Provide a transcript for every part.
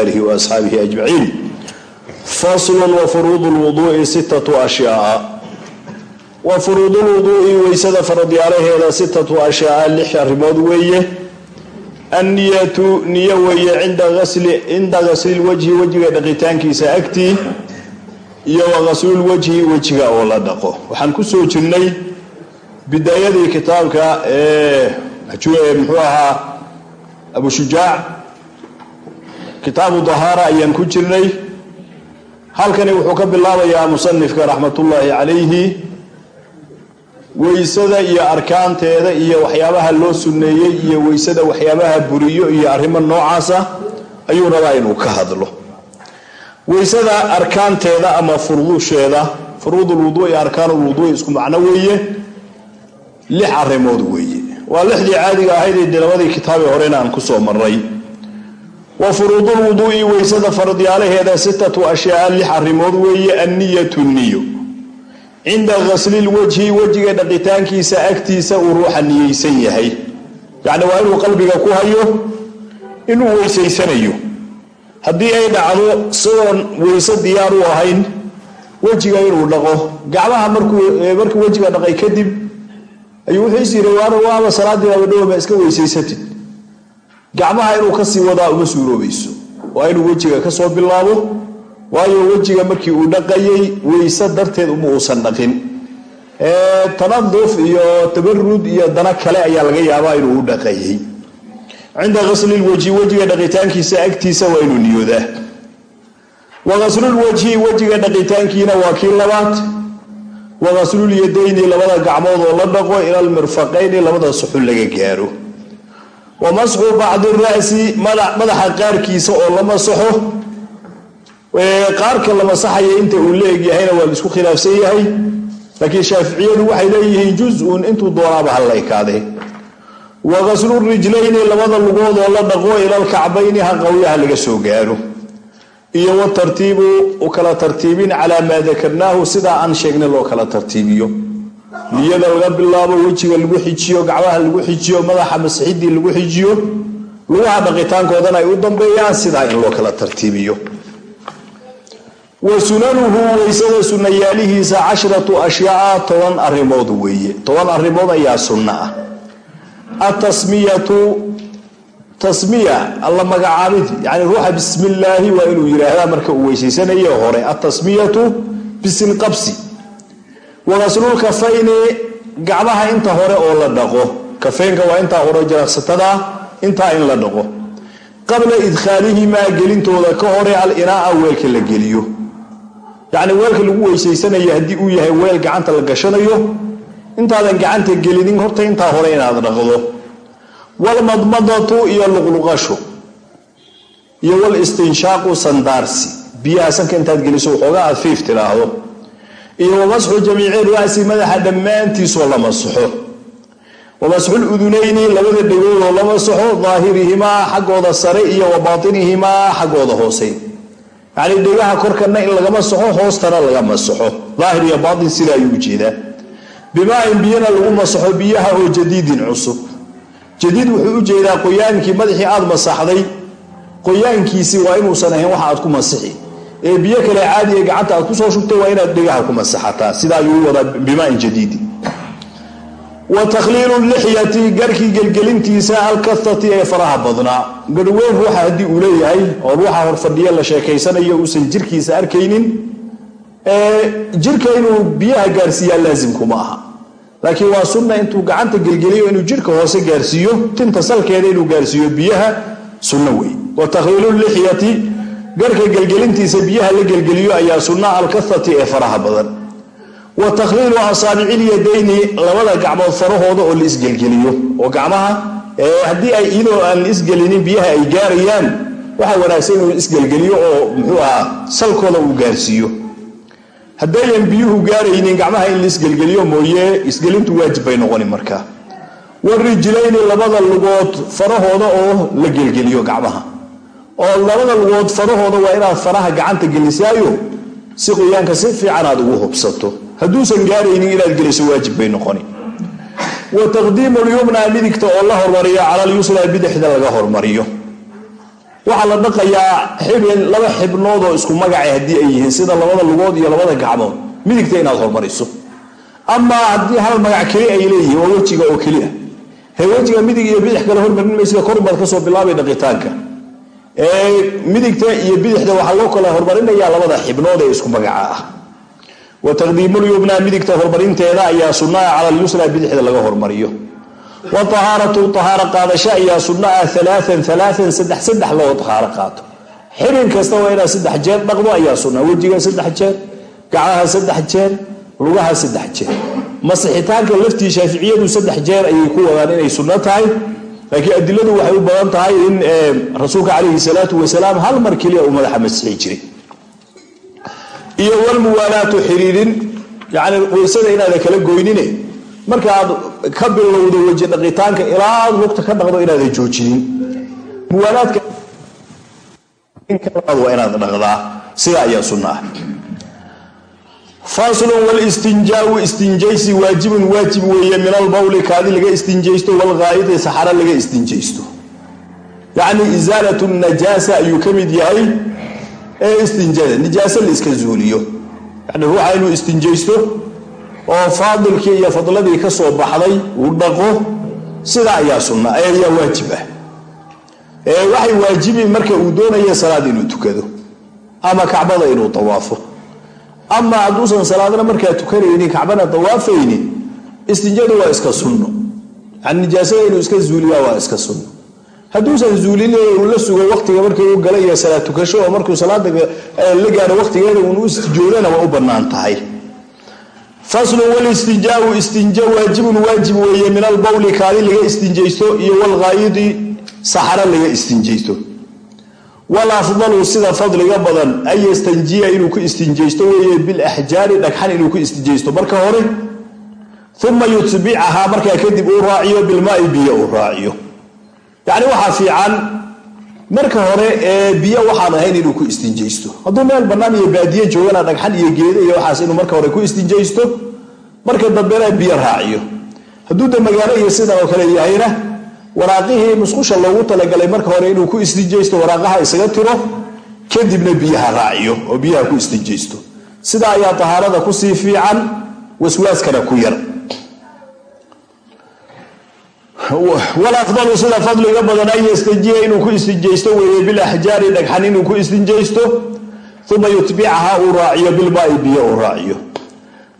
alihi waasxaabihi ajmaciin. Faslun wa furuudu lwuduui sittatu ashyaaa wa furuudulwuduui weysada faradyaalaheeda sittatu ashyaaa lix arrimood weeye. Anniyatu niyo weeye cinda ghaslilwajhi wejiga dhaqitaankiisa agtii iyo wa ghaslulwajhi wejiga oo la dhaqo. Waxaan ku soo jirnay bidaayadii kitaabka ee muxuu ahaa abu shujaac kitaabu dahaara ayaan ku jirnay. Halkani wuxuu ka bilaabayaa musanifka raxmatullaahi calayhi weysada iyo arkaanteeda iyo waxyaabaha loo sunneeyey iyo weysada waxyaabaha buriyo iyo arrimo noocaasa ayuu rabaa inuu ka hadlo. Weysada arkaanteeda ama furuusheeda furuudulwuduui arkaanulwuduui isku macno weeye lix arrimood weeye. Waa lixdii caadiga ahayd ee labadii kitaabee horena aan ku soo maray wa furuudulwuduui weysada faradyaalaheeda sittatu ashyaa lix arrimood weeye anniyatu niyo cinda ghaslilwajhi wejiga dhaqitaankiisa agtiisa uu ruuxa niyeysan yahay. Yacni waa inuu qalbiga ku hayo inuu weysaysanayo. Haddii ay dhacdo sigoon weyse diyaar u ahayn wejiga inuu dhaqo. Gacmaha markuu wejiga dhaqay kadib ayuu wuxuu is yiri waaba abadhowama iska weysaysatid gacmaha inuu ka sii wadaa uma suuroobayso. Waa inuu wejiga ka soo bilaabo waayo wejiga markii uu dhaqayay weyse darteed uma uusan dhaqin. Tanaduf iyo tabarud iyo dana kale ayaa laga yaabaa inuu u dhaqayay. Cinda ghaslilwajhi wejiga dhaqitaankiisa agtiisa waa inuu niyoodaa. Wa ghaslulwajhi wejiga dhaqitaankiina waa kii labaad. Wa ghaslul-yadayni labada gacmood oo la dhaqo ila almirfaqayni labada suxul laga gaaro wa masxu bacdi ra'si madaxa qaarkiisa oo la masaxo. Qaarka la masaxaya inta uu la egyahayna waa la isku khilaafsan yahay. Laakiin shaaficiyadu waxay leeyihiin juz-un intuu doonaaba ha la ekaadee. Wa ghaslulrijlayni labada lugood oo la dhaqo ilalkacbayni ha qawyaha laga soo gaaro. Iyo watartiibu u kala tartiibin calaa maa dakarnaahu sidaa aan sheegnay loo kala tartiibiyo niyada laga bilaabo wejiga lagu xijiyo gacmaha lagu xijiyo madaxa masixidii lagu xijiyo lugaha dhaqitaankoodana ay u dambeeyaan sidaa in loo kala tartiibiyo. Wa sunanuhu weysada sunayaalihiisa cashratu ashyaa toban arrimood weeye. Toban arrimood ayaa sunno ah. Atasmiyatu tasmiya alla magacaabid yani ruuxa bismillaahi waa inuu yidhaahdaa marka uu weysaysanayo hore. Atasmiyatu bisinqabsi wagaslul kafayni gacmaha inta hore oo la dhaqo. Kafeynka waa intaa hore jaraqsatada intaa in la dhaqo. Qabla idkhaalihimaa gelintooda ka hore al-inaa'a weelka la geliyo. Yacni weelka lagu weysaysanayo haddii uu yahay weel gacanta la gashanayo intaadan gacanta gelinin horta intaa hore inaad dhaqdo. Walmadmadatu iyo luqluqasho. Iyo wal istinshaaqu sandaarsi. Biyaha sanka intaad geliso waxoogaa aad fiif tidhaahdo iyo wamasxu jamiici ra'si madaxa dhammaantiisoo la masaxo wamasxul udunayni labada dhegoodoo la masaxo daahirihimaa xaggooda sare iyo wa baatinihimaa xaggooda hoose. Yacnii dhegaha korkana in laga masaxo hoostana laga masaxo daahir iyo baatin sida ayuu u jeedaa bimaa-in biyana lagu masaxo biyaha oo jadiidin cusub. Jadiid wuxuu u jeedaa qoyaankii madaxii aada masaxday. Qoyaankiisii waa inuusan ahayn waxa aad ku masixi ee biyo kale caadiga gacanta aad ku soo shugtay waa inaad dhegaha ku masaxataa. Sidaa ayuu wadaa bimaa-in jadiidi. Wa takhliilu lixyati garkii gelgelintiisa alkathati ee faraha badnaa. Garhweyn ruuxa haddii uu leeyahay oo ruuxa horfadhiya la sheekaysanayo uusan jirkiisa arkaynin jirka inuu biyaha gaarsiiyaa laasimkuma aha. Laakiin waa sunna intuu gacanta gelgeliyo inuu jirka hoose gaarsiiyo tinta salkeeda inuu gaarsiiyo biyaha sunno wey wa takhliilu lixyati garka gelgelintiisa biyaha la gelgeliyo ayaa sunna alkathati ee faraha badan. Wa takhliilu asaabicilyadayni labada gacmood farahooda oo la isgelgeliyo. Oo gacmaha haddii ay iyadoo aan la isgelinin biyaha ay gaarayaan waxaa wanaagsan inuu isgelgeliyo oo muxuu ahaa salkooda uu gaarsiiyo. Haddayan biyuhu gaaraynin gacmaha in la isgelgeliyo mooye isgelintu waajib bay noqoni markaa warijlayni labada lugood farahooda oo la gelgeliyo gacmaha oo labada lugood farahooda waa inaad faraha gacanta gelisaayo si qoyaanka si fiican aad ugu hubsato. Hadduusan gaaraynin inaad geliso waajib bay noqoni. Wa taqdiimu lyumna midigta oo la hormariyo cala lyusra bidixda laga hormariyo. Waxaa la dhaqayaa xibin laba xibnood oo isku magaca haddii ay yihiin sida labada lugood iyo labada gacmood. Midigta inaad hormariso. Amaa haddii hal magac keli ay leeyihiin waa wejiga oo kelia he wejiga midig iyo bidix kale hormarin maysa korbaad ka soo bilaabay dhaqitaanka midigta iyo bidixda waxaa loo kala hormarinayaa labada xibnood ee isku magaca ah. Wa taqdiimulyumnaa midigta horumarinteeda ayaa sunnaa cala lyusra bidixda laga hormariyo. Wa tahaaratu tahaaro qaadasho ayaa sunno ah alaaan alaaan saddex saddex loo tahaaro qaato. Xibin kasta waa inaad saddex jeer dhaqdo ayaa sunna wejiga saddex jeer gacmaha saddex jeer lugaha saddex jeer. Masixitaanka laftii shaaficiyadu saddex jeer ayay ku wadaan inay sunno tahay laakiin adiladu waxay u badan tahay in rasuulka calayhi salaatu wasalaam hal mar keliya uu madaxa masixi jiray. Iyo walmuwaalaatu xiriirin yani waysada inaadan kala goynine markaaad ka bilowdo weji dhaqitaanka ilaa lugta ka dhaqdo inaadan joojinin. Muwaalaadka waa inaad dhaqdaa sida ayaa sunna ah faslun walistinjaau istinjaysi waajibun waajib weeye min albawli kaadi laga istinjaysto walghaa'idi saxaro laga istinjaysto yacni isaalatu najaasa ayuu ka mid yahay ee istinjada nijaaso la iska zuuliyo yani ruuxa inuu istinjaysto oo faadilkii iyo fadladii ka soo baxday uu dhaqo sida ayaa sunna ayaa waajib ah waxay waajibi marka uu doonaya salaad inuu tukado ama kacbada inuu tawaafo ama hadduusan salaadna markaa tukanaynin kacbana dawaafaynin istinjadu waa iska sunno. Yani inuu iska zuuliyaa waa iska sunno. Hadduusan zuulin uu la sugo waqtiga markii uu gala iyo salaad tukasho oo markuu salaada la gaaro waqtigeeda uun u istijoodana waa u bannaan tahay. Faslun walistinjaau istinja waajibun waajib weeye min albawli kaadi laga istinjaysto iyo walghaayidi saxaro laga istinjaysto walafdalu sida fadliga badan an yastanjiya inuu ku istinjaysto weeye bilaxjaari dhagxan inuu ku istinjaysto. Marka hore uma yutbicahaa markaa kadib uu raaciyo bilmaai biyo uu raaciyo. Yacni waxaa fiican marka hore ee biyo waxaan ahayn inuu ku istinjaysto. Hadduu meel bannaan iyo baadiye joogana dhagxan iyo geeda iyo waxaas inuu marka hore ku istinjaysto marka dambena biyo raaciyo. Hadduu de magaalo iyo sidan oo kale yahayna waraaqihii musqusha loogu talagalay marka hore inuu ku istinjaysto waraaqaha isaga tiro kadibna biyaha raaciyo oo biyaha ku istinjaysto sidaa ayaa tahaarada ku sii fiican waswaaskana ku yar. Walafdalu sida fadliga badan an yastajiya inuu ku istinjaysto weeye bilaxjaari dhagxan inuu ku istinjaysto uma yutbicaha uu raaciyo bilmaai biyo uu raaciyo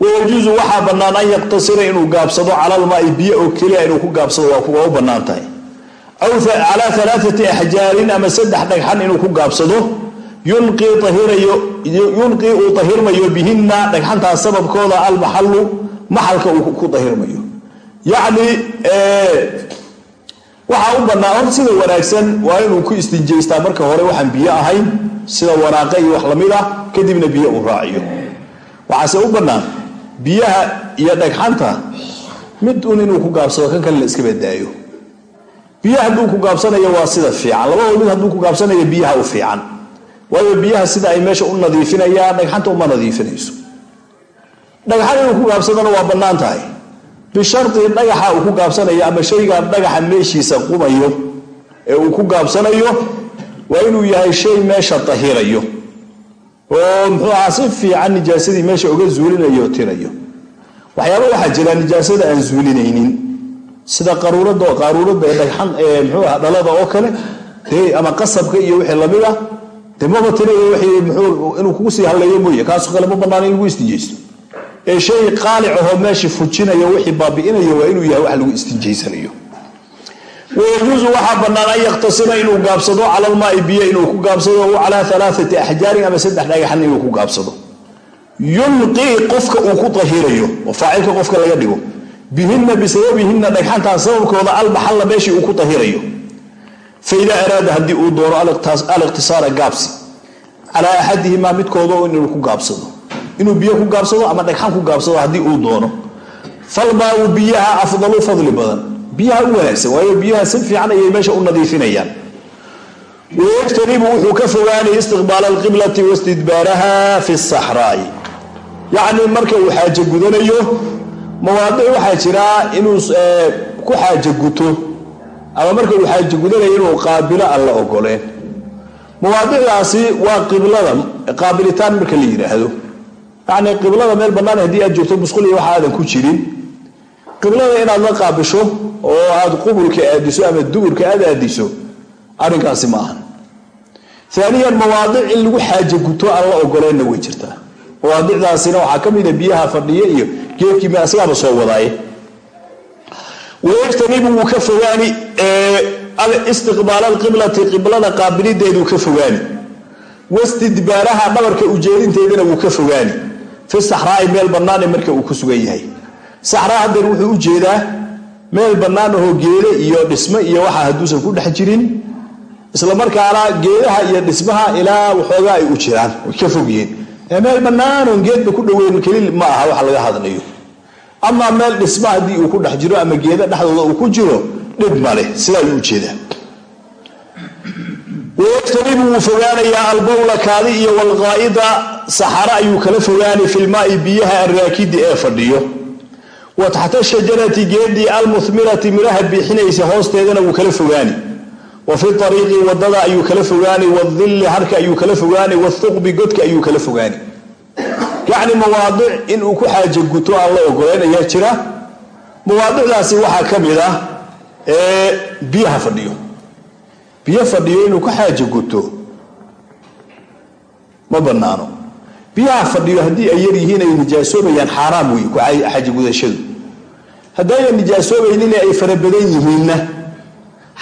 wayajuusu waxaa bannaan an yaqtasira inuu gaabsado calalmaai biyo oo keliya inuu ku gaabsado waa u bannaan tahay. Aw calaa alaaati axjaarin ama saddex dhagxan inuu ku gaabsado yunqii uu tahirmayo bihinna dhagxantaas sababkooda almaxalu maxalka uu ku tahirmayo. Yacni waxaa u bannaan hor sida wanaagsan waa inuu ku istinjaystaa marka hore waxaan biyo ahayn sida waraaqa iyo wax la mid ah kadibna biyo uu raaciyo. Waxaase u bannaan biyaha iyo dhagxanta mid un inuu ku gaabsado kan kale la iska badaayo. Biyaha hadduu ku gaabsanayo waa sida fiican. Labadoo mid hadduu ku gaabsanayo biyaha u fiican. Waayo biyaha sida ay meesha u nadiifinayaan dhagxanta uma nadiifinayso. Dhagxan inuu ku gaabsadana waa bannaan tahay. Bishardi dhagaxa uu ku gaabsanayo ama shaygan dhagaxa meeshiisa qumayo ee uu ku gaabsanayo waa inuu yahay shay meesha tahirayo oo muxuu ahaa si fiican nijaasadii meesha uga zuulinayo tirayo. Waxyaaba waxaa jira nijaasada aan zuulinaynin. Sida qaruurada qaaruurada ee dhagxan ee muxuu aha dhalada oo kale dee ama qasabka iyo wixii la mid ah. Dee maba tirayo wixii muxuu inuu kugu sii halleeyo mooye kaasoo kale ma bannaan in lagu istijaysto ee shay qaalic ahoo meesha fujinayo wixii baabi'inayo waa inuu yahay wax lagu istinjaysanayo wayajuusu waxaa bannaan an yaktasima inuu gaabsado cala almaai biyo inuu ku gaabsado o calaa alaaati axjaarin ama saddex dhagaxan inuu ku gaabsado yunqii qofka uu ku tahirayo oo faacilka qofka laga dhigo bihinna bisababihinna dhagxantaan sababkooda almaxalla meeshii uu ku tahirayo faidaa araada haddii uu doono aliqtisaara gaabsi calaa axadihimaa midkooda inuu ku gaabsado inuu biyo ku gaabsado ama dhagxan ku gaabsado haddii uu doono falmaau biyaha afdalu fadli badan biyaha u wanaagsan waayo biyaha si fiican ayay meesha u nadiifinayaan. Wayajtanibu wuxuu ka fogaanay istiqbaala alqiblati wastidbaaraha fi saxraai yacni marka uu xaajo gudanayo mawaadic waxaa jiraa inuu ku xaajo guto ama marka uu xaajo gudanayo inuu qaabilo aan ogoleen mawaadicdaasi waa qiblada qaabilitaan marka la yidhaahdo yacni qiblada meel bannaan haddii aad joogto musqul iyo waxa aadan ku jirin qiblada inaad la qaabisho oo aad qubulka aadiso ama duburka aad aadiso arrinkaasi ma ahan. Aaniyan mawaadic in lagu xaajo guto aan la ogoleynna way jirtaa. Mawaadicdaasina waxaa ka mida biyaha fadhiya iyo geedkii asagaaba soo wadaaye. Wayajtanibu wuu ka fogaani istiqbaal alqiblati qiblada qaabilideeduu ka fogaani. Wastidbaaraha dhabarka ujeedinteedana wuu ka fogaani. Fi saxraai meel bannaane marka uu ku sugan yahay saxraa hadeer wuxuu u jeedaa meel bannaan ahoo geede iyo dhisme iyo waxa hadduusan ku dhex jirin isla markaana geedaha iyo dhismaha ilaa waxoogaa ay u jiraan. Ka fogyihiin meel bannaanoon geedba ku dhoweyn keli ma aha waxa laga hadlayo. Amaa meel dhisma haddii uu ku dhex jiro ama geeda dhexdooda uu ku jiro dhib male sidaa ayuu u jeedaa wayajtanibu wuu fogaanayaa albawla kaadi iyo walqaa'ida. Saxara ayuu kala fogaanay filmaai biyaha arraakidi ee fadhiyo wa taxta shajarati geedii almuhmirati midhaha biixinaysa hoosteedana wuu kala fogaani. Wa fi ariiqi waddada ayuu kala fogaani wadilli harka ayuu kala fogaani wathuqbi godka ayuu kala fogaani. Yacni mawaadic inuu ku xaajo guto aan la ogolayn ayaa jira mawaadicdaasi waxaa ka mid ah biyaha fadhiyo. Biyo fadhiyo inuu ku xaajo guto ma banaano biyaha fadhiyo haddii ay yaryihiin ay nijaasoobayaan xaaraam wey ku xaajo gudashadu. Haddayna nijaasoobaynin ay fara badan yihiinna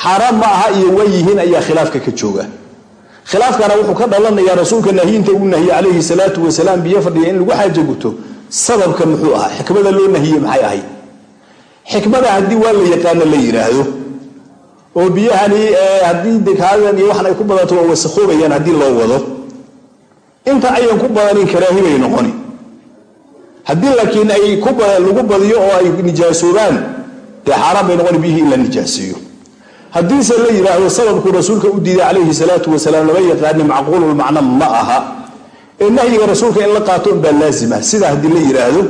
xaaraam ma aha iyo waa yihiin ayaa khilaafka ka jooga. Khilaafkana wuxuu ka dhalanayaa rasuulka nahyinta uu nahiyey calayhi salaatu wasalaam biyo fadhiya in lagu xaajo guto sababka muxuu ahaa xikmada loo nahiyey maxay ahayd? Xikmada haddii waa la yaqaano la yidhaahdo oo biyahani haddii dekaadan iyo waxan ay ku badato waa wasakoobayaan haddii loo wado inta ayan ku badanin karaahi bay noqoni. Haddii laakiin ay lagu badiyo oo ay nijaasoobaan dee xaaraan bay noqoni biyihii in la nijaaseeyo haddiise la yidhaahdo sababkuu rasuulka u diiday calayhi salaatu wasalaam lama yaqaani macquululmacna ma aha. Ee nahyiga rasuulka in la qaato unbaa laazima sida haddii la yidhaahdo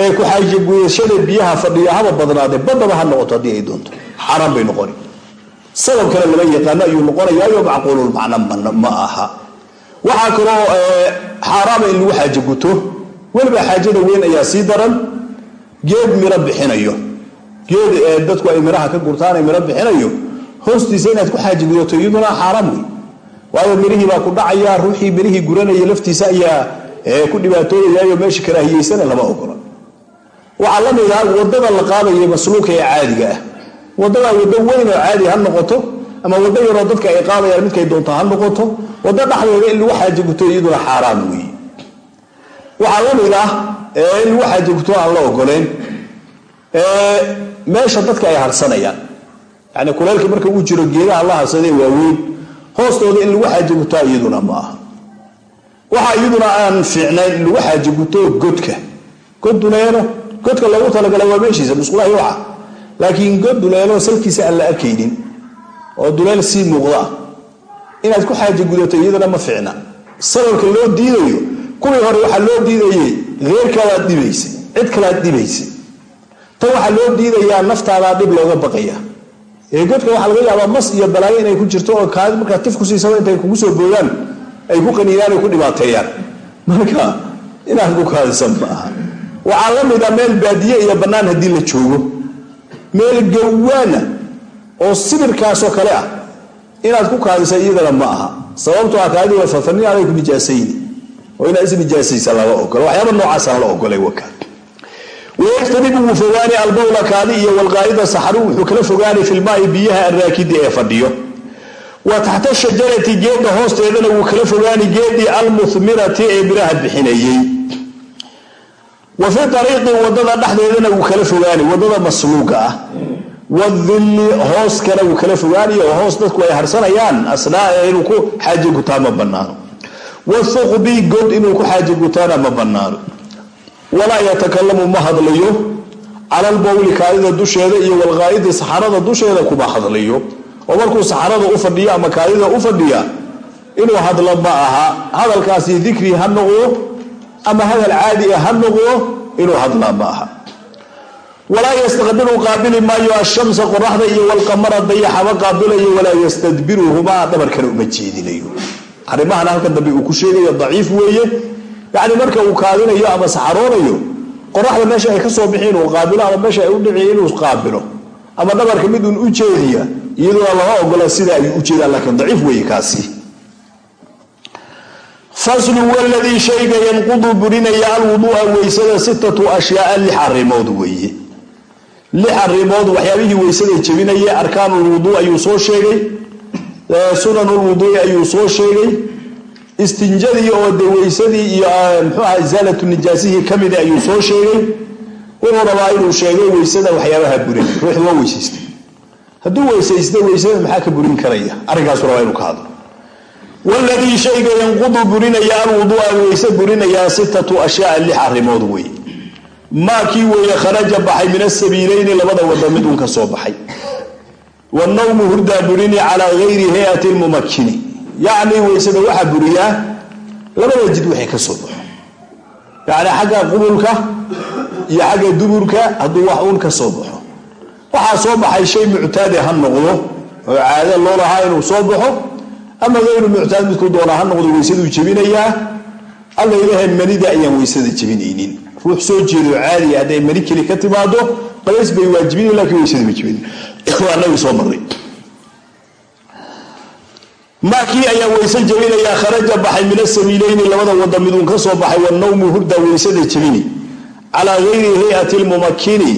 ee ku-xaajo gudashada biyaha fadhiya haba badnaade badaba ha noqoto haddii ay doonto. Xaaraan bay noqoni. Sababkana lama yaqaano ayuu noqonayaayo macquululmacna ma aha waxaa kaloo xaaraama in lagu xaajo guto. Weliba xaajada weyn ayaa sii daran. Geed miro bixinayo. Geed dadku ay miraha ka gurtaan ay miro bixinayo. Hoostiisa inaad ku xaaji gudato iyaduna xaaraam wey waayo mirihii baa ku dhacaya ruuxii mirihii guranaya laftiisa ayaa ku dhibaatooyayayo meesha karaahiyeysana lama ogola. Waxaa la mid ah waddada la qaadaya masluuka ee caadiga ah. Wadada wado weyn oo caadi ha noqoto ama wado yaroo dadka ay qaadayaan midkay doonto ha noqoto wado dhexdeeda in lagu xaaji guto iyaduna xaaraam wey waxaa la mid ah in lagu xaaji guto aan la ogoleyn meesha dadka ay harsanayaan. Yani kuleylka marka uu jiro geedaha la harsadee waaweyn hoostooda in lagu xaaji gutaa iyaduna ma aha. Waxaa iyaduna aan fiicnayn in lagu xaaji guto godka. God duleelo godka loogu talagalay waa meeshiisa musqulahi waxa. Laakiin god duleelo salkiisa aan la arkaynin oo duleel sii muuqda inaad ku xaaji gudato iyaduna ma fiicna. Sababka loo diidayo kuwii hore waxaa loo diidayey heerkaadaad dhibaysay cid kalaad dhibaysay. Tan waxaa loo diidayaa naftaadaa dhib looga baqaya. Ee godka waxaa laga yaabaa mas iyo balaayo inay ku jirto oo kaadi markaa tif ku siisaba intay kugu soo boodaan ay ku qaniinaan ay ku dhibaateeyaan marka inaad ku kaadisan ma aha. Waxaa la mid a meel baadiye iyo bannaan haddii la joogo. Meel gawaana oo sibirkaasoo kale ah. Inaad ku kaadisa iyadana ma aha. Sababtoo ah kaadii waa fafanin aday ku nijaasayni. Oo inaad is nijaasaysa ogolo waxyaaba noocaasaan la ogolay waka wayajtanibu wuu fogaani albawla kaadi iyo walqaa'ida saxaru. Wuxuu kala fogaanay filmaai biyaha arraakidi ee fadhiyo. Wa taxta shajarati geedda hoosteedana wuu kala fogaani geedii almuhmirati ee miraha bixinayey wa fi ariiqi waddada dhexdeedana wuu kala fogaani waddada masluuga ah wadilli hooskana wuu kala fogaani oo hoos dadku ay harsanayaan asnaa inuu ku xaaji gutaa ma banaano wathuqbi god inuu ku xaaji gutaana ma banaano walaa yatakalamu ma hadlayo cala albawli kaadida dusheeda iyo walqaa'idi saxarada dusheeda kuma hadlayo oo markuu saxarada u fadhiyo ama kaadida u fadhiya inuu hadlo ma aha hadalkaasi dikri ha noqdo ama hadal caadi ah ha noqdo inuu hadlaa ma aha walaa yastaqbilu qaabili maayo ashamsa qoraxda iyo walqamara dayaxama qaabilayo walaa yastadbiruhumaa dhabarkana uma jeedinayo. Arrimahan halkan dambe uu ku sheegayo daciif weeye. Yacni marka uu kaadinayo ama saxaroonayo qoraxda meesha ay ka soo bixi inuu qaabilo ama meesha ay u dhici inuu qaabilo. Ama dhabarka mid uun u jeediya iyaduna lama ogola sida ayuu u jeedaan laakiin daciif weeye kaasi. Faslu waladii shayga yanqudu burinaya alwuduu'a weysada sittatu ashyaaa lix arrimood weeye lix arrimood waxyaabihii weysada jebinaya arkaanulwuduu ayuu soo sheegay sunanulwuduui ayuu soo sheegay istinjadii oo de weysadii iyo mxuu aha isaalatu nijaasihii ka mida ayuu soo sheegay. Wuxuu rabaa inuu sheegay weysada waxyaabaha burin ruuxu waa weysaystay. Hadduu weysaysta weysada maxaa ka burin karaya? Arrinkaasu rabaa inuu ka hadlo. Waladii shayga yanqudu burinaya alwuduu'a weyse burinayaa sittatu ashyaa lix arrimood wey maa kii weeye kharaja baxay min asabiileyni labada wada mid uun ka soo baxay. Wanawmu hurdaa burini calaa gayri hayati lmumakini yacni weysada waxaa buriyaa labada jid waxay ka soo baxo. Yacni xagga qubulka iyo xagga duburka hadduu wax uun ka soo baxo. Waxaa soo baxay shay muctaade ha noqdo oo caado loo lahaa inuu soo baxo ama gayru muctaad midkuu doonaa ha noqdo weysaduu jebinayaa alla ilahay manida ayaan weysada jebinaynin ruux soo jeedo caadi hadday mani keli ka timaado qalays bay waajibin lakiin weysada ma jebin waa nabi soo maray maakii ayaa weyse jebinayaa kharaja baxay min asabiileyni labada wada miduun ka soo baxay wanawmu hurda weysada jebini calaa gayri hayati lmumakini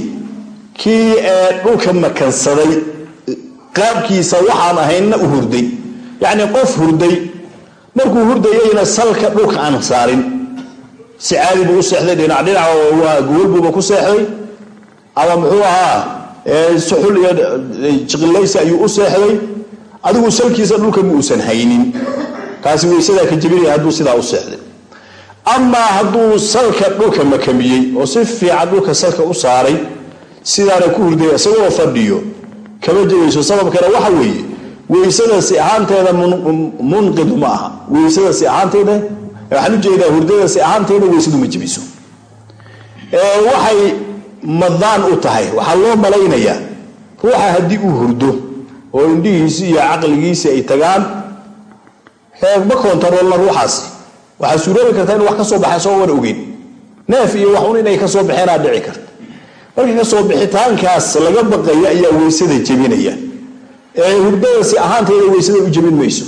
kii ee dhulka makansaday qaabkiisa waxaan ahaynna u hurday. Yacni qof hurday. Markuu hurdayayna salka dhulka aan saarin si caadi buu u seexday dhinac dhinac gogol buuba ku seexday. Ama muxuu ahaa suxul iyo jiqilaysi ayuu u seexday. Adigu salkiisa dhulka ma uusan haynin. Kaasi weysadaa ka jebinaya hadduu sidaa u seexday. Amaa hadduu salka dhulka makamiyey oo si fiican dhulka salka u saaray sidaana ku hurday isagoo fadhiyo kama jebayso sababkana waxa weeye weysada si ahaanteeda munqid ma aha. Weysada si ahaanteeda waxaan hurdada si ahaanteeda weysadu ma jebiso waxay madaan u tahay. Waxaa loo malaynayaa. Ruuxa haddii uu hurdo oo indhihiisi iyo caqligiisi ay tagaan ma kontaroolna ruuxaasi waxaa suuroobi karta inu wax ka soo baxa soo wan ogeyn. Neef iyo waxun inay ka soo baxeenaa dhici karta marka ka soo bixitaankaas laga baqaya ayaa weysada jebinaya. Ee hurdada si ahaanteeda weysada u jebin mayso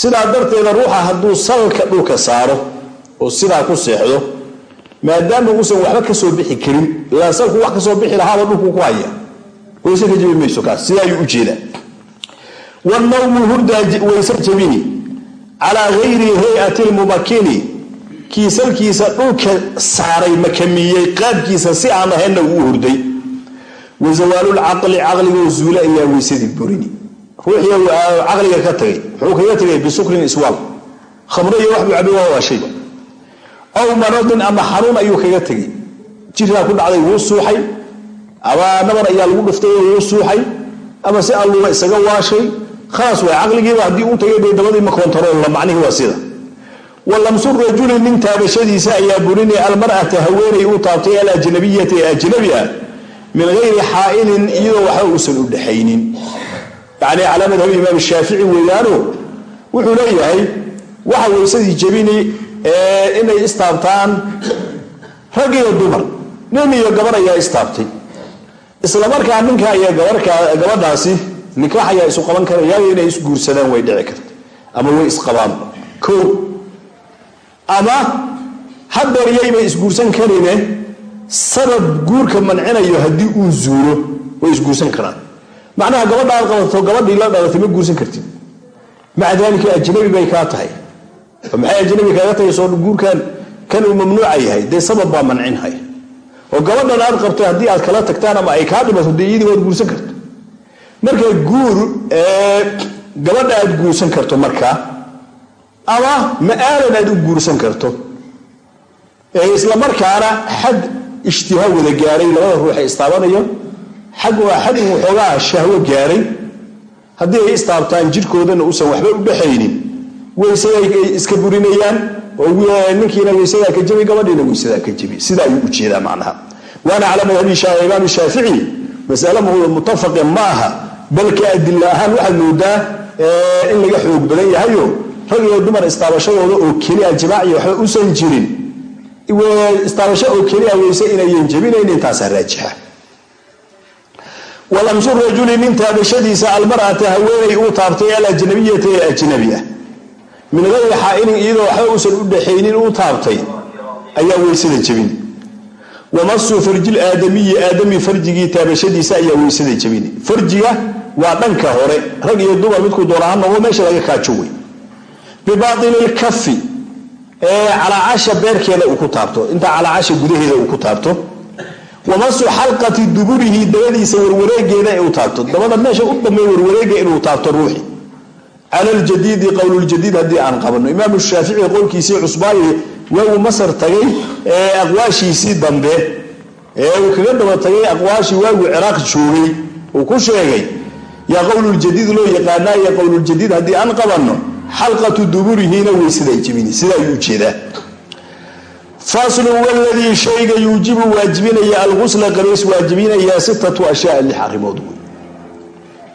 sidaa darteeda ruuxa hadduu salka dhulka saaro oo sidaa ku seexdo maadaama uusan waxba ka soo bixi karin ilaa salku wax ka soo bixi lahaaba dhulku ku haya weyse ka mayso kaas sidaa u jeedaa. Wanawmu hurdaa weyse jebini calaa gayri hayati lmumakini kii salkiisa dhulka saaray makamiyey qaabkiisa si aan ahaynna uu hurday. Wa zawaalulcaqli caqligoo zuula ayaa weysadii burini ruuxii caqliga ka tagay. Muxuu kaga tegay bisukrin iswaal. Khamro iyo wax buu cabay waa waashayba aw maradin ama xanuun ayuu kaga tegay jiraa ku dhacday wuu suuxay. Ama nabar ayaa lagu dhuftay wuu suuxay. Ama si alluga isaga waashay. Khalaas waay caqligiiba haddii uu tagay dee dabadii ma kontaroolna macnihii waa sida. Walamsu rajuli nin taabashadiisa ayaa burinay almar'ata haweenay uu taabtay alajnabiyata ee ajnabi ah min gayri xaa'ilin iyadoo waxba uusan u dhexaynin yacni calaa madhab imaam shaafici weeyaano wuxuu leeyahay waxa weysadii jebini inay istaabtaan rag iyo dumar. Nin iyo gabar ayaa istaabtay. Isla markaa ninka iyo gabadhaasi nikaax ayaa isu qaban karayaayo inay isguursadaan way dhici karta. Ama way isqabaan o ama hadeeryaybay isguursan karine sabab guurka mancinayo haddii uu zuulo way isguursan karaan macnaha gabadha aad qabato gabadhii la dhalatay ma guursan kartid. Maca daalika ajnabi bay kaa tahay. Maxay ajnabi kaaga tahay soo guurkan kan uu mamnuuca yahay dee sabab baa mancinhay oo gabadhan aad qabtay haddii aad kala tagtaan ama ay kaa dhimato dee iyadii waad guursan karto. Marka guur gabadha aad guursan karto markaa ama ma-aalan aad u guursan karto isla markaana xad ishtihaa wada gaaray labada ruux ay istaabanayo xag waa xad uu xoogaa shahwo gaaray. Haddii ay istaabtaan jirhkoodana uusan waxba u dhexaynin weysaday iska burinayaan oo ninkiina weysadaa ka jebi gabadhiina weysadaa ka jebi. Sida ayuu u jeedaa macnaha. Waana cala madhabi imaam shaafici masale mutafaqe ma aha balka adila ahaan waxaad moodaa in laga xoog badan yahayo rag iyo dumar istaabashadooda oo keliya jimaaciyo waxba usan jirin. Istaabasho oo keliya weyse inayan jebinayn intaasaa raajixa walamsu rajuli nin taabashadiisa almar'ata haweenay uu taabtay alajnabiyata ee ajnabi ah. Min gayri xaa'ilin iyadoo waxba uusan u dhaxaynin uu taabtay ayaa weysada jebin wamasu farjil aadamiyi aadami farjigii taabashadiisa ayaa weysada jebin farjiga waa dhanka hore rag iyo dumar midkuu doona ha noqdo meesha laga kaajo wey bibaatini lkafi ee calaacasha beerkeeda uu ku taabto. Intaa calaacasha gudaheeda uu ku taabto wamasu xalqati duburihi dabadiisa warwareegeeda ee uu taabto dabada meesha u dhamey warwareega inuu taabto ruuxi. Cala ljadiidi qowluljadiid haddii aan qabano. Imaamu shaafici qowlkiisii cusbaayi waa masar tagay ee aqwaashiisii dambe. Ee uu kaga daba tagay aqwaashii waaguu ciraaq joogay. Uu ku sheegay yaa qowluljadiid loo yaqaanaaye qowluljadiid haddii aan qabanno xalqatu duburihina weysaday jebini sidaa ayuu u jeedaa faslu wladii shayga yuujibu waajibinaya algusla qabays waajibinayaa sittatu ashyaa lix arrimood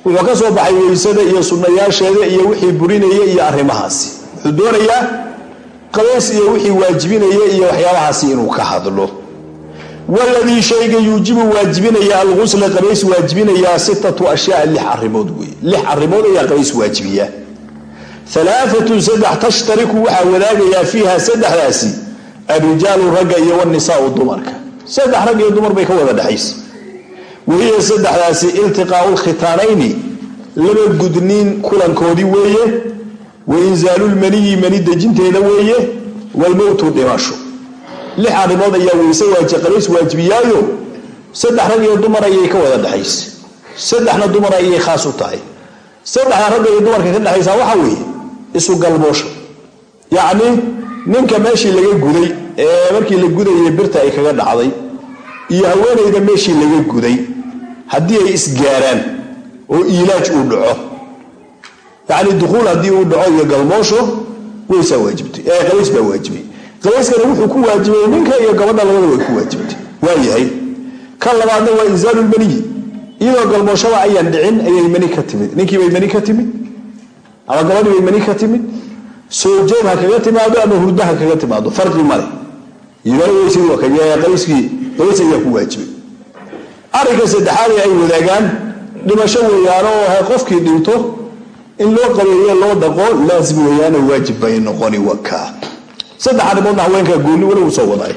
wey wuxuu ka soo baxay weysada iyo sunnayaasheeda iyo wixii burinaya iyo arrimahaasi wuxuu doonayaa qabays iyo wixii waajibinaya iyo waxyaabahaasi inuu ka hadlo waladii shayga yuujibu waajibinaya algusla qabays waajibinayaa sittatu ashyaa lix arrimood wey lix arrimood ayaa qabays waajibiya alaaatun saddex tashtariku waxaa wadaagayaa fiiha saddexdaasi alrijaalu ragga iyo wanisaau dumarka saddex rag iyo dumar bay ka wada dhexaysa wahiya saddexdaasi iltiqaau lkhitaanayni laba gudniin kulankoodii weeye wa inzaalulmaniyi mani dejinteeda weeye walmowtu dhimasho lix arrimood ayaa weyse qabays waajibiyaayo saddex rag iyo dumar ayay ka wada dhexaysa saddexna dumar ayay khaas u tahay saddexda ragga iyo dumarka ka dhexaysa waxaa weeye isu galmoosho yacni ninka meeshii laga guday ee markii la gudayay birta ay kaga dhacday iyo haweenayda meeshii laga guday haddii ay isgaaraan oo iilaaj uu dhaco yacni dukhuul haddii uu dhaco iyo galmoosho weysaa waajibtay. Ee qabays baa waajibay. Qabayskana wuxuu ku waajibay ninka iyo gabadha labada way ku waajibtay. Waayahay kan labaadna waa inzaalulmaniyi iyadoo galmooshada ayaan dhicin ayay mani ka timid. Ninkiibay mani ka timid? Ama gabadhii bay mani ka timid? Soo ha kaga timaado ama hurdo ha kaga timaado? Farqi male qabayskii qabays ayaa ku waajibay. Arrinka saddexaad ee ay wadaagaan dhimasho weeyaano oo qofkii dhinto in loo qabeeyo loo dhaqo laasim weeyaano waajib bay noqoni wakaa saddex arrimoodna haweenkaa gooni walow soo wadaay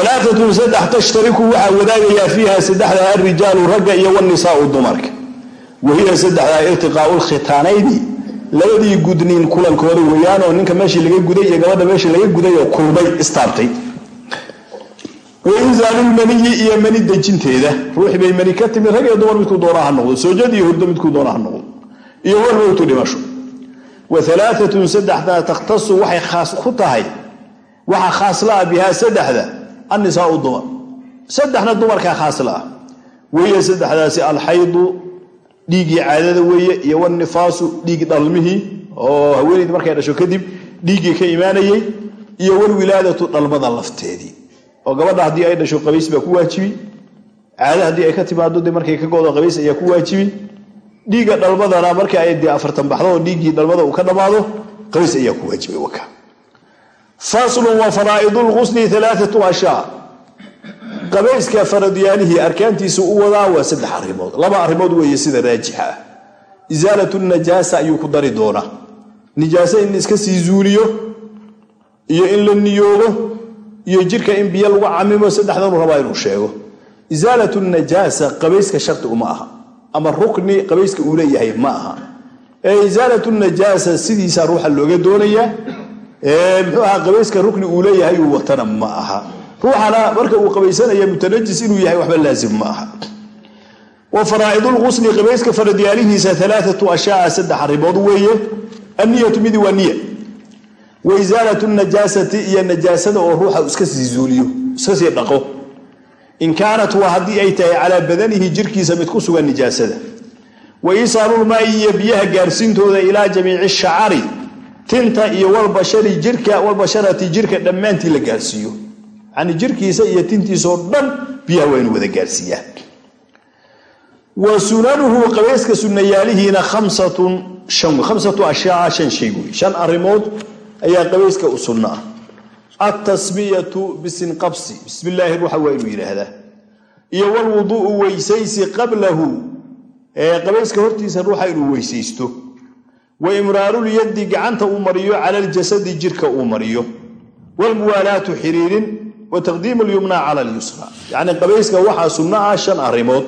alaaatun saddex tashtariku waxaa wadaagayaa fiiha saddexda alrijaalu ragga iyo wanisaau dumarka. Wahiya saddexdaa iltiqaau lkhitaanayni labadii gudniin kulankooda weeyaanoo ninka meeshii laga guday iyo gabadha meeshii laga guday oo kulmay istaabtay. Wa inzaalulmaniyi iyo mani dejinteeda ruuxii bay mani ka timid rag iyo dumar midkuu doona ha noqdo soojad iyo hurdo midkuu doona ha noqdo iyo walmowtu dhimasho. Wa alaaatun saddexdaa takhtasu waxay khaas ku tahay waxaa khaas la bihaa saddexda annisaau dumar. Saddexna dumarkaa khaas la ah saddexdaasi alxaydu dhiiggii caadada weeye iyo wanifaasu dhiig dhalmihii oo haweenaydii markay dhasho kadib dhiiggii ka imaanayey iyo walwilaadatu dhalmada lafteedii. Oo gabadha haddii ay dhasho qabays baa ku waajibi. Caada haddii ay ka timaado de markay ka godo qabays ayaa ku waajibi. Dhiigga dhalmadana marka ay dee afartan baxdo oo dhiiggii dhalmada uu ka dhammaado qabays ayaa ku waajibay waka faslun wa faraa'idu lqusli alaaatu ashaa qabayska faradyaalihii arkaantiisa u wadaa waa saddex arrimood. Laba arrimood weeye sida raajixa. Ah isaalatu najaasa ayuu ku dari doonaa. Nijaase in iska sii zuuliyo iyo in la niyoogo iyo jirka in biyo lagu camimo saddexdanuu rabaa inuu sheego. Isaalatu najaasa qabayska sharti uma aha ama rukni qabayska uu leeyahay ma aha. Ee isaalatu najaasa sidiisaa ruuxa looga doonayaa muxuu ahaa qabayska rukni uu leeyahay uu watana ma aha ruuxana marka uu qabaysanaya mutanajis inuu yahay waxba laazim ma aha wa faraa'idulqusli qabayska faradyaalihiisa alaaatu ashyaa saddex arrimood weeye. Anniyatu midi waa niya wa isaalatu najaasati iyo najaasada oo ruuxa iska sii zuuliyo iska sii dhaqo. In kaanat waa haddii ay tahay calaa badanihi jirkiisa mid ku sugan nijaasada. Wa iisaalulmaa'i iyo biyaha gaarsiintooda ilaa jamiici shacari tinta iyo walbashari jirka walbasharati jirka dhammaantii la gaarsiiyo yani jirkiisa iyo tintiisaoo dhan biyaha waa wada gaarsiiyaa wa sunanuhu qabayska sunayaalihiina khamsatu ashyaa shan shay wey shan arrimood ayaa qabayska u sunno ah. Altasmiyatu bisinqabsi bismi illaahi ruuxa waa inuu yidhaahdaa. Iyo walwuduu'u weysaysi qablahu qabayska hortiisa ruuxa inuu weysaysto. Wa imraarulyaddi gacanta uu mariyo cala aljasadi jirka uu mariyo. Walmuwaalaatu xiriirin wa taqdiimu lyumna cala alyusra. Yacni qabayska waxaa sunno ah shan arrimood.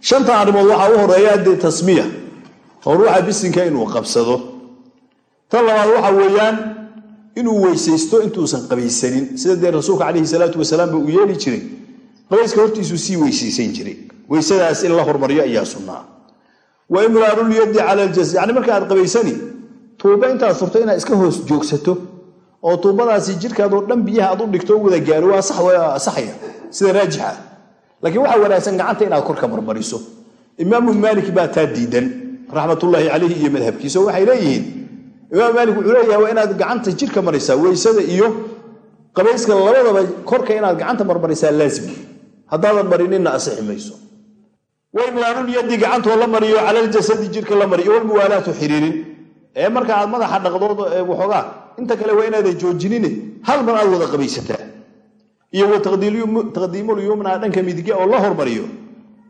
Shanta arrimood u horreeya tasmiya oo bisinka inuu qabsado. Tan labaad waxa weeyaan inuu weysaysto intuusan qabaysanin. Sida dee rasuulka calayhi salaatu wasalaam ba uu yeeli jiray. Qabayska hortiisuu sii weysaysan jiray. Weysadaas in la hormaryo ayaa sunnaa wa imraarulyadi cala aljas yani marka aad qabaysani tuuba intaad furto inaad iska hoos joogsato oo tuubadaasi jirkaadoo dhan biyaha aad u dhigto wada gaaro waa saxaya sida raajix laakiin waxaa wanaagsan gacanta inaad korka marmariso imaamu maalik baa taa diidan raxmatullaahi calayhi iyo madhabkiisa. Waxay leeyihiin imaam maalik wuxuu leeyahay waa inaad gacanta jirka marisaa weysada iyo qabayska labadaba korka inaad gacanta marmarisaa laazim haddaadan marinina asixi mayso. Waimraarulyadi gacantoo la mariyo cala aljasadi jirka la mariyo walmuwaalaatu xiriirin. Ee marka aad madaxa dhaqdood waxoogaa inta kale waa inaadan joojinine. Hal mar aad wada qabaysataa iyo wa taqdiimulyumna dhanka midige oo la hormariyo.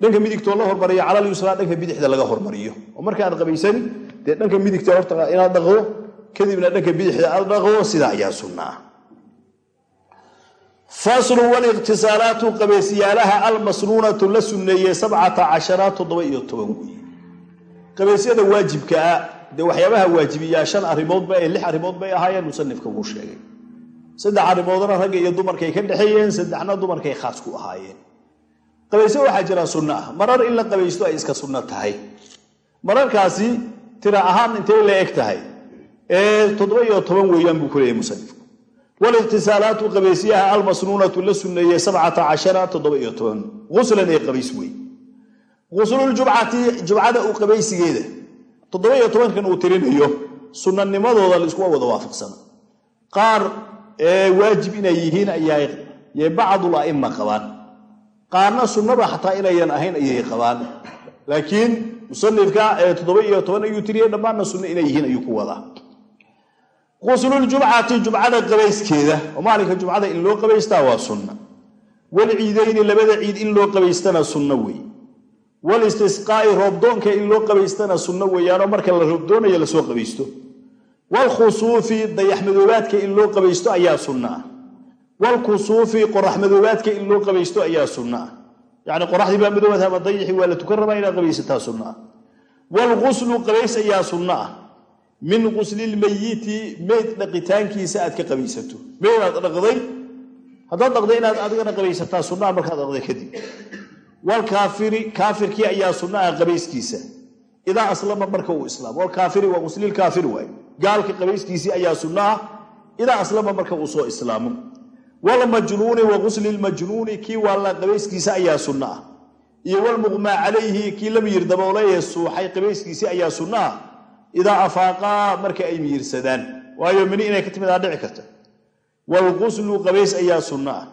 Dhanka midigtoo la hormariyo cala lyusraa dhanka bidixda laga hormariyo. Oo marka aad qabaysani dee dhanka midigta horta inaad dhaqdo kadibna dhanka bidixda aad dhaqdo sidaa ayaa sunna. Ah faslu waliqtisaalaatu qabeysyaalaha almasnuunatu la sunneeyey sabcata cashara toddoba iyo toban. Wey qabeysyada waajibkaa dee waxyaabaha waajibiyaa shan arrimoodba ee lix arrimood bay ahaayeen musanifka wuu sheegay. Saddex arrimoodna ragga iyo dumarkay ka dhexeeyeen saddexna dumarkay khaas ku ahaayeen. Qabayse waxaa jira sunno ah marar in la qabaysto ay iska sunno tahay. Mararkaasi tira ahaan intay la eg tahay. Ee toddoba iyo toban weeyaan buu ku leeyahy musanifku. Waliqtisaalaatu qabaysyaha almasnuunatu la sunneeyey sabcata cashara toddoba iyo toban. Uslan ee qabays wey usluljumcati jumcada u qabaysigeeda toddoba iyo tobankan uu tirinayo sunanimadooda laiskuwa wada waafaqsana. Qaar waajib inay yihiin ayay bacdul a'ima qabaan. Qaarna sunnaba xataa inayan ahayn ayay qabaan. Laakiin musanifka toddoba iyo toban ayuu tiriyey dhammaanna sunno inay yihiin ayuu ku wadaa. Qusluljumcati jumcada qabayskeeda oo maalinka jumcada in loo qabaystaa waa sunna. Walciidayni labada ciid in loo qabaystana sunno wey walistisqaa'i roobdoonka in loo qabaystana sunno weeyaanoo marka la roobdoonayo la soo qabaysto. Waalkhusuufi dayaxmadoobaadka in loo qabaysto ayaa sunno ah. Waalkusuufi qoraxmadoobaadka in loo qabaysto ayaa sunno ah. Yacni qoraxdii baa madoobaad ama dayixi waa la tukan rabaa inaad qabaysataa sunno ah. Waalquslu qabays ayaa sunno ah. Min quslilmayiti meyd dhaqitaankiisa aad ka qabaysato. Meydaad dhaqday haddaad dhaqday inaad adigana qabaysataa sunnaha markaad dhaqday kadib walkaafiri kaafirkii ayaa sunnaha qabayskiisa. Idaa aslama marka uu islaamo walkaafiri waa quslilkaafir waay. Gaalka qabayskiisii ayaa sunnaha idaa aslama marka uu soo islaamo. Walmajnuuni wa quslilmajnuuni kii waalla qabayskiisa ayaa sunno ah iyo walmuqmaa calayhi kii la miyir daboolayee suuxay qabayskiisii ayaa sunno ah idaa afaaqaa marka ay miyirsadaan waayo mini inay ka timid aa dhici karta waalquslu qabays ayaa sunno ah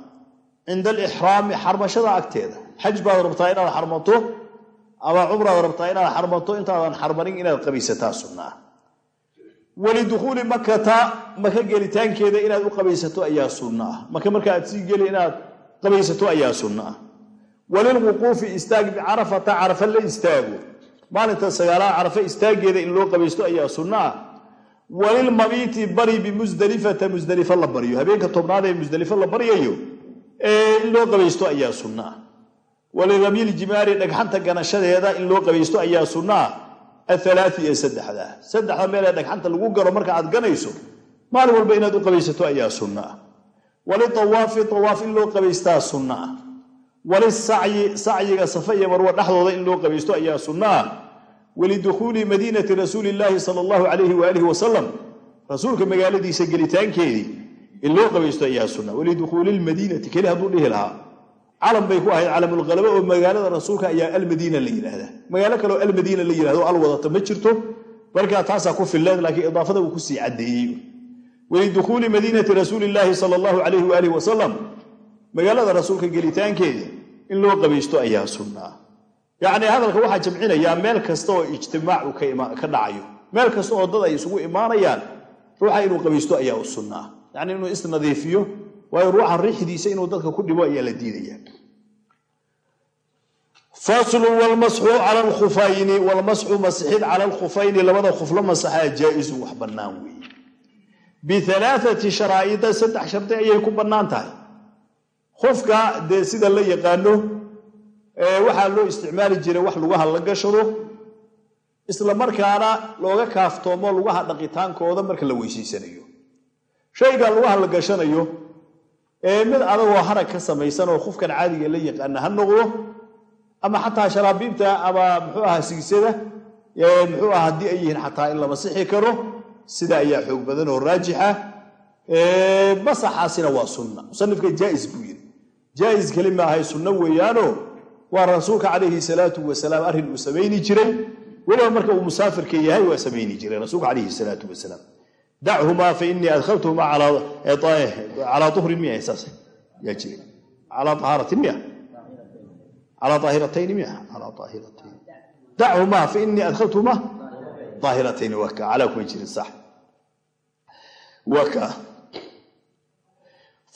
cinda alixraami xarmashada agteeda xaj baad rabtaa inaad xarmato ama cumraad rabtaa inaad xarmato intaadan xarmanin inaad qabaysataa sunno ah. Walidukhuuli makata maka gelitaankeeda inaad u qabaysato ayaa sunno ah. Maka marka aad sii geli inaad qabaysato ayaa sunno ah. Walilwuquufi istaag bicarafata carafa la istaago. Maalinta sagaalaha carafe istaageeda in loo qabaysto ayaa sunno ah. Walilmabiiti bari bimusdelifata musdelifa la baryo habeenka tobnaad ee musdelifo la baryayo in loo qabaysto ayaa sunno ah waliramiil jimaari dhagxanta ganashadeeda in loo qabaysto ayaa sunno ah athalaati ee saddexda. Saddexda meel ee dhagxanta lagu garo marka aad ganayso maalin walba inaad u qabaysato ayaa sunno ah walitawaafi tawaaf in loo qabaystaa sunno ah walisacyi sacyiga safa iyo marwo dhexdooda in loo qabaysto ayaa sunno ah walidukhuuli madiinati rasuuli illaahi sala allahu calayhi waalihi wasalam rasuulka magaaladiisa gelitaankeedii in loo qabaysto ayaa sunna walidukhuuli lmadiinati keli hadduu dhihi lahaa calam bay ku ahayd calamulqalaba oo magaalada rasuulka ayaa almadiina la yidhaahdaa magaalo kaleoo almadiina la yidhahdo al wadata ma jirto. Markaa taasaa ku fileed laakiin idaafada uu ku sii caddeeyey. Walidukhuuli madiinati rasuuli llaahi sala allahu calayhi waaalih wasalam magaalada rasuulka gelitaankeeda in loo qabaysto ayaa sunnaa yacnii hadalka waxaa jamcinayaa meel kasta oo ijtimaacu ka dhacayo. Meel kasta oo dad ay isugu imaanayaan ruuxa inuu qabaysto ayaa u sunnaa yacni inuu isnadiifiyo waayo ruuxan riixdiisa inuu dadka ku dhibo ayaa la diidaya. Faslun wlmasxu cala alkhufayni walmasxu masixid cala alkhufayni labada khuf la masaxaa jaa-izun wax bannaan weeye bialaaati sharaa'ida saddex shardi ayay ku bannaan tahay. Khufka dee sida la yaqaano waxaa loo isticmaali jiray wax lugaha la gashado isla markaana looga kaaftoomo lugaha dhaqitaankooda marka la weysiisanayo shayga lugaha la gashanayo mid adagoo harag ka samaysan oo khufkan caadiga la yaqaana ha noqdo ama xataa sharaabiibta ama muxuu aha sigsada muxuu aha haddii ay yihiin xataa in la masixi karo sida ayaa xoog badan oo raajixa masaxaasina waa sunna. Musanifka jaais buu yiri jaais keli maahay sunno weeyaano waa rasuulka calayhi salaatu wasalaam arrin uu samayni jiray. Weliba marka uu musaafirka yahay waa samayni jiray rasuulka calayhi salaatu wasalaam dachumaa fa inii adkhaltuhumaa calaa uhrin miya saas yaa jiray calaa ahaaratin miya calaa aahiratayn miya calaa aahiratayn dachumaa fa inii adkhaltuhumaa aahiratayn waa ka calaa kuma jirin sax waa ka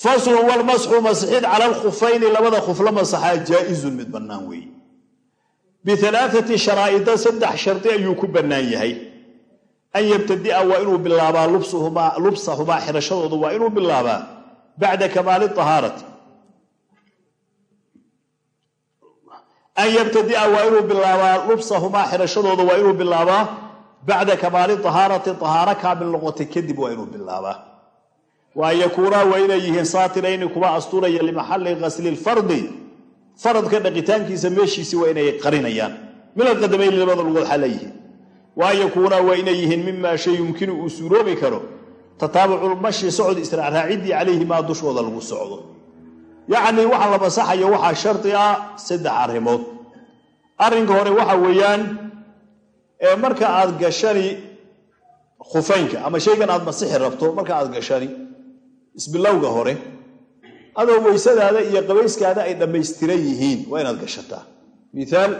faslun walmasxu masxid cala alkhufayni labada khuf la masaxaa jaa-izun mid bannaan weeye bialaaati sharaa'ida saddex shardi ayuu ku bannaan yahay an yabtadia waa inuu bilaabaa lubsahumaa xirashadooda waa inuu bilaabaa bacda kamaali ahaarati an yabtadia waa inuu bilaabaa lubsahumaa xirashadooda waa inuu bilaabaa bacda kamaali ahaarati ahaaro kaamil noqotay kadib waa inuu bilaabaa wa an yakuunaa waa inay yihiin saatirayni kuwa asturaya limaxalli qasli lfardi faradka dhaqitaankiisa meeshiisii waa inay qarinayaan milalqadamayni labada lugood xaa wa an waa inay yihiin mimaa shay yumkinu uu suuroobi karo tataabuculmashi socod israacraaciddii calayhimaa dushooda lagu socdo. Yacnii waxa la masaxayo waxaa shardi ah saddex arrimood. Arrinka hore waxa weeyaan marka aad gashani khufaynka ama shaygan aad masixi rabto marka aad gashani isbilowga hore adoo weysadaada iyo qabayskaada ay dhammaystiran yihiin waa inaad gashataa. Miaal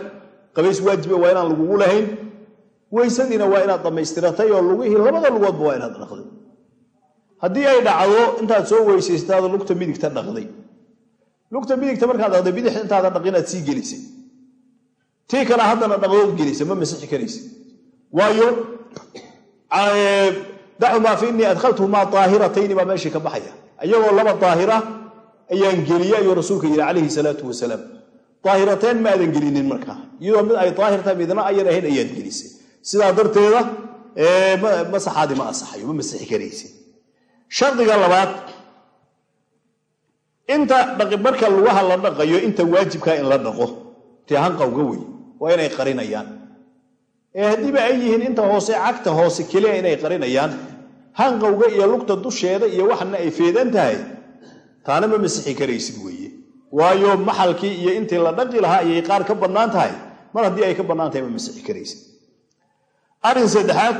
qabays waajiba waa inaan lagugu lahayn weysadiina waa inaad dhammaystiratay oo lugihii labada lugoodba waa inaad dhaqday. Haddii ay dhacdo intaad soo weysaystaado lugta midigta dhaqday. Lugta midigta markaad dhaqday bidix intaadan dhaqin aad sii gelisay. Tii kale haddana dhaqdood gelisa ma masixi karaysa waayo daxumaa fi innii adkhaltuhumaa daahiratayni baa meeshii ka baxaya. Iyagoo laba daahira ayaan geliye ayuu rasuulka yidhi calayhi salaatu wasalaam. Daahirateen ma aadan gelinin markaa. Iyadoo mid ay daahir tahay midna ayan ahayn ayaad gelisay sidaa darteeda masaxaadi ma asaxayo ma masixi karaysa shardiga labaad inta marka lugaha la dhaqayo inta waajibkaa in la dhaqo tee hanqawga wey waa inay qarinayaan. Ee haddiiba ay yihiin inta hoose cagta hoose keliya inay qarinayaan hanqawga iyo lugta dusheeda iyo waxna ay feedan tahay taana ma masixi karaysid weeye. Waayo maxalkii iyo intii la dhaqi lahaa ayay qaar ka bannaan tahay mar haddii ay ka bannaan tahay ma masixi karaysid arrin saddexaad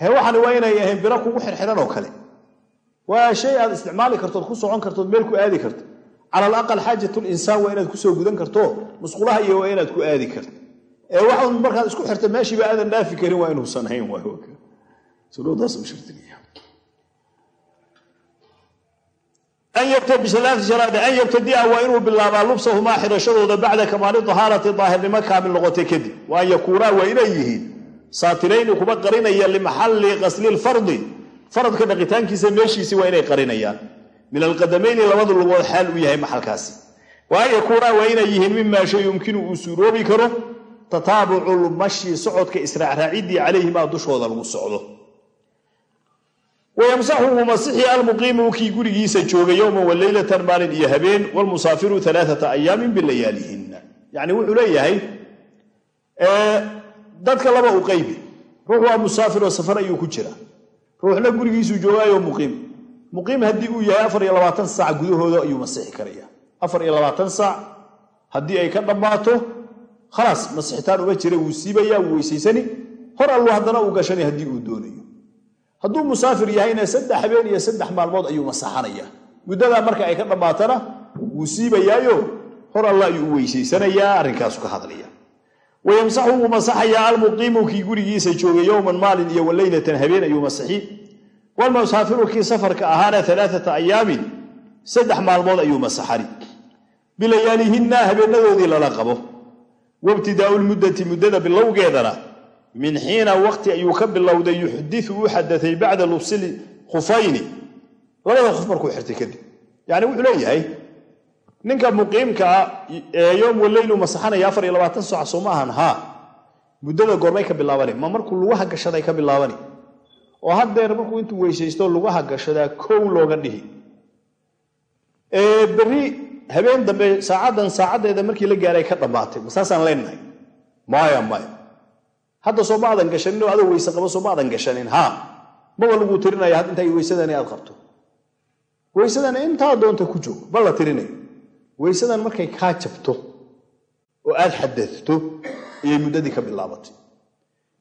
he waxani waa inay ahayn biro kugu xirxiran oo kale. Waa shay aad isticmaali kartood ku socon kartood meel ku aadi karto. Cala alaqal xaajatulinsaan waa inaad ku soo gudan karto musqulaha iyo waa inaad ku aadi karto. Ee waxun markaad isku xirta meeshiiba aadan dhaafi karin waa inuusan hayn an yabtadia waa inuu bilaabaa lubsahumaa xirashadooda bacda kamaali dahaarati daahirnimo kaamil noqotay kadib. Wa an yakuunaa waa inay yihiin saatirayni kuba qarinaya limaxalli qasli lfardi. Faradka dhaqitaankiisa meeshiisii waa inay qarinayaan. Min alqadamayni labada lugood xaal uu yahay maxalkaasi. Wa an waa inay yihiin mimaa shay yumkinu uu suuroobi karo? Tataabucu lmashi socodka israacraaciddii calayhimaa dushooda lagu socdo. Wayamsaxu uu almuqiimu kii gurigiisa jooga yowman waleylatan maalin iyo habeen wlmusaafiru alaaata ayaamin bilayaalihinna. Yacni wuxuu leeyahay dadka laba u qaybi. Ruux waa musaafir oo safar ayuu ku jira. Ruuxna gurigiisuu joogaayo muqiim. Muqiim haddii uu yahay afar iyo labaatan saac gudahooda ayuu masixi karaya afar iyo labaatan saac haddii ay ka dhammaato khalaas masixitaan uma jira wuu siibaya wuu weysaysani. Hor allu haddana uu gashanay haddii uu doonayo. Hadduu musaafir yahayna saddex habeen iyo saddex maalmood ayuu masaxanayaa muddadaa marka ay ka dhammaatana wuu siibayaayo. Hor alla ayuu u weysaysanayaa arrinkaasu ka hadlaya wayamsaxu wuu masaxayaa almuqiimu kii gurigiisa joogay yowman maalin iyo waleylatan habeen ayuu masaxi walmusaafiru kii safarka ahaana alaaata ayaamin saddex maalmood ayuu masaxani bilayaalihinna habeenadoodii lala qabo wabtidaau lmuddati muddada bilowgeedana min xiina waqti ayuu ka bilowday yuxdiu u xadaay bacda lubsili khufayni labada khuf markuu xirtay kadib yani wuxuu leeyahay ninka muqiimkaa ee yowm waleylu masaxanaya afar iyo labaatan saac soo maahan haa. Muddada goormay ka bilaabani. Ma markuu lugaha gashaday ka bilaabani? Oo haddeer markuu intuu weysaysto lugaha gashadaa kow looga dhihi. Berri habeen dambe saacaddan saacaddeeda markii la gaaray ka dhammaatay masaasaan leenahay? Maya maya hadda soo ma gashanin oo adoo weyse qabo soo ma gashanin haa. Maba laguu tirinaya had intay weysadani aad qabto. Weysadani intaa doonta ku joog ma la tirinayo weysadan markay kaa jabto oo aad xadadto ayay muddadii ka bilaabatay.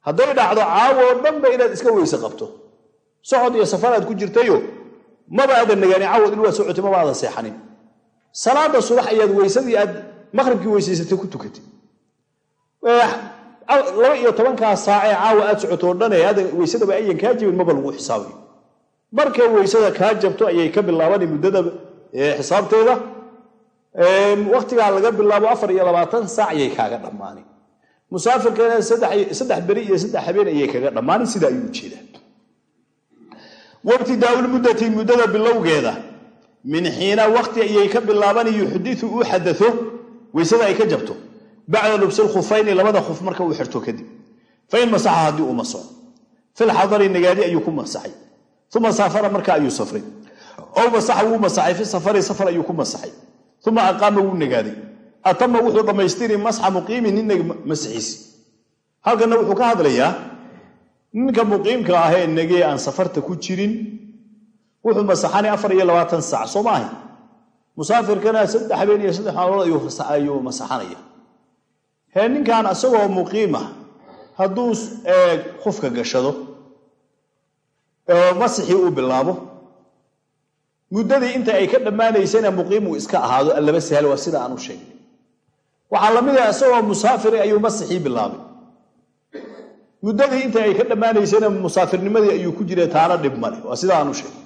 Hadday dhacdo caawo oo dhanba inaad iska weyse qabto. Socod iyo safar aad ku jirtayo maba aadan nagaani caawod in waad socotay maba aadan seexanin. Salaada subax ayaad weysadii aad maqribkii weysaysatay ku tukatay. Laba iyo tobankaa saacee caawa aad socoto oo dhane aadan weysadaba ayan kaa jabin maba lagu xisaabayo markay weysada kaa jabto ayay ka bilaabani muddada xisaabteeda waktigaa laga bilaabo afar iyo labaatan saac ayay kaaga dhammaani. Musaafirkana saddex beri iyo saddex habeen ayay kaga dhammaani sida ayuu u jeedaa wabtidaa'ulmuddati muddada bilowgeeda min xiina wakti ayay ka bilaabani yuxdiu uu xadao weysada ay ka jabto. Bacda lubsil khufayni labada khuf marka uu xirto kadib. Fain masaxa haddii uu masaxo filxadari nagaadi ayuu ku masaxay. Uma saafara marka ayuu safray. Ow masaxa wuu masaxay fi safari safar ayuu ku masaxay uma aqaama wuu nagaaday atama wuxuu dhammaystiri masxa muqiimin nin masixiisi halkanna wuxuu ka hadlayaa ninka muqiimka ah ee negee aan safarta ku jirin wuxuu masaxanay afar iyo labaatan saac soo maahay musaafirkana saddex habeen iyo saddex maalmood ayuu masaxanaya hee ninkan isagoo muqiima hadduu qofka gashado masixii uu bilaabo muddadii inta ay ka dhammaanaysana muqiim uu iska ahaado allaba sahal waa sida aan u sheegnay. Waxaa la mid ah isagoo musaafiri ayuu masixii bilaabay. Muddadii inta ay ka dhammaanaysana musaafirnimadii ayuu ku jira taana dhib male waa sida aan sheegnay.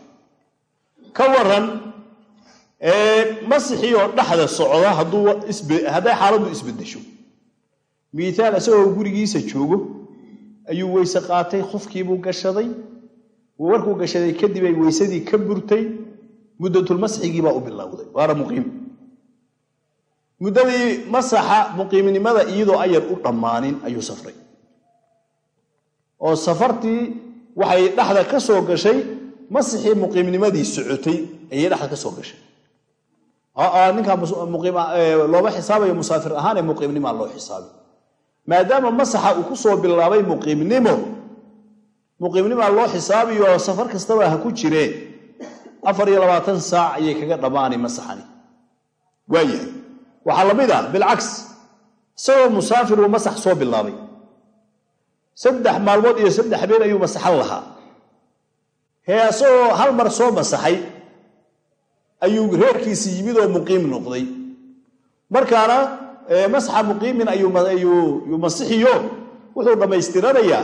Ka waran masixii oo dhexda socda hadday xaaladdu isbedesho miitaal isagoo gurigiisa joogo ayuu weyse qaatay qofkiibuu gashaday. Warkuu gashaday kadib ay weysadii ka burtay muddatulmasxigiibaa u bilowday. Waana muqiim. Muddadii masaxa muqiimnimada iyadoo ayar u dhammaanin ayuu safray. Oo safartii waxay dhexda ka soo gashay masixii muqiimnimadii socotay ayay dhexda ka soo gashay. Ninkaa looma xisaabayo musaafir ahaan ee muqiimnimaa loo xisaabay maadaama masaxa uu ku soo bilaabay muqiimnimo muqiimnimaa loo xisaabiyo safar kastaba ha ku jiree afar iyo labaatan saac ayay kaga dhammaanay masaxani. Waayahay waxaa la mid ah bilcaks isagoo musaafir uu masax soo bilaabay. Saddex maalmood iyo saddex habeen ayuu masaxan lahaa. Hee isagoo hal mar soo masaxay ayuu reerkiisi yimid oo muqiim noqday. Markaana masxa muqiimin ayuu masixiyo. Wuxuu dhammaystiranayaa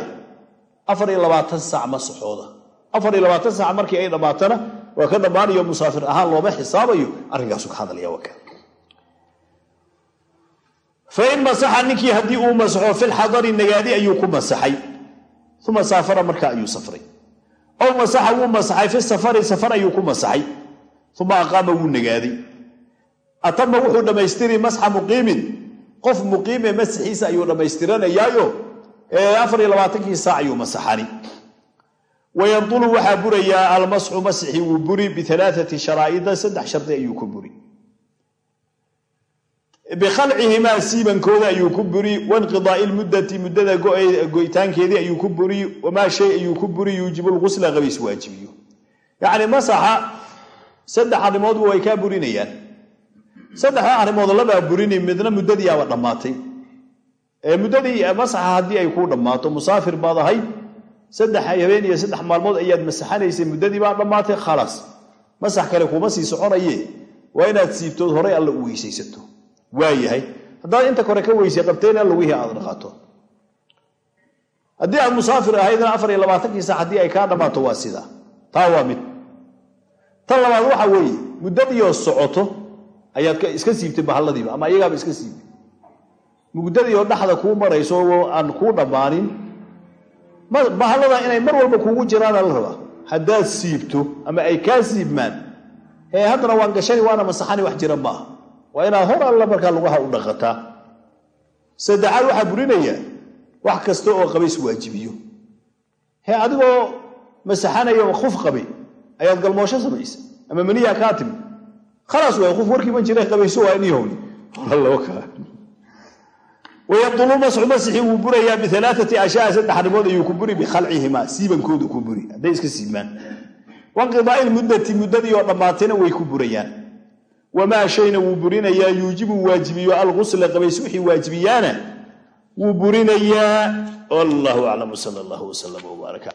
afar iyo labaatan saac masaxooda afar iyo labaatan saac markii ay dhammaatana waa ka dhammaanayo musaafir ahaan looma xisaabayo. Arrinkaasu ka hadlaya waka fain masaxa ninkii haddii uu masaxo filxadari nagaadi ayuu ku masaxay. Uma saafara marka ayuu safray. Ow masaxa wuu masaxay fi safari safar ayuu ku masaxay. Uma aqaama wuu nagaaday atama wuxuu dhammaystiri masxa muqiimin. Qof muqiime masaxiisa ayuu dhammaystiranayaayo afar iyo labaatankii saac ayuu masaxani wayandulu waxaa burayaa almasxu masxi wuu buri bialaaati sharaa'ida saddex shardi ayuu ku buri bikhalcihimaa siibankooda ayuu ku buri wainqidaai lmuddati muddada go'itaankeedii ayuu ku buri wamaa shay ayuu ku buri yuujibu lgusla qabiis waajibiyo yacni masaxa saddex arrimoodba way kaa burinayaan saddexda arrimood labaa burini midna muddadiiaba dhammaatay muddadii masaxa haddii ay kuu dhammaato musaafir saddex habeen iyo saddex maalmood ayaad masaxanaysay muddadii baa dhammaatay khalaas masax kale kuma sii soconaye waa inaad siibtood horay alla u weysaysato. Waayahay haddaad inta kore ka weysay qabteen alla aad dhaqato. Haddii aad musaafir ahaydna afar iyo labaatankii sac haddii ay kaa dhammaato waa sidaa taa waa mid. Tan labaad waxa weeye muddadiioo socoto ayaad iska siibtay bahalladiiba ama iyagaaba iska siibtay. Muddadii oo dhaxda kuu marayso aan kuu dhammaanin bahallada inay mar walba kuugu jiraana la rabaa. Haddaad siibto ama ay kaa siibmaan ee haddana waan gashani waana masaxani wax jira maaha. Waa inaad hor alla markaa lugaha u dhaqataa. Saddexaad waxaa burinaya wax kasta oo qabays waajibiyo. He adigoo masaxanaya kuf qabe ayaad galmoosho samaysa ama maniyaa kaa timi. Khalaas waay qof warkiiban jira qabayso waa inihowni wayabdulu masxu masixi wuu burayaa bialaaati ashyaa saddex arrimood ayuu ku buri bikhalcihimaa siibankoodu ku buri hadday iska siibmaan wainqidaai lmuddati muddadii oo dhammaatayna way ku burayaan wamaa shayna wuu burinayaa yuujibu waajibiyo algusla qabays wixii waajibiyaana wuu burinayaa wallahu aclam sal allahu wslam wbaaraka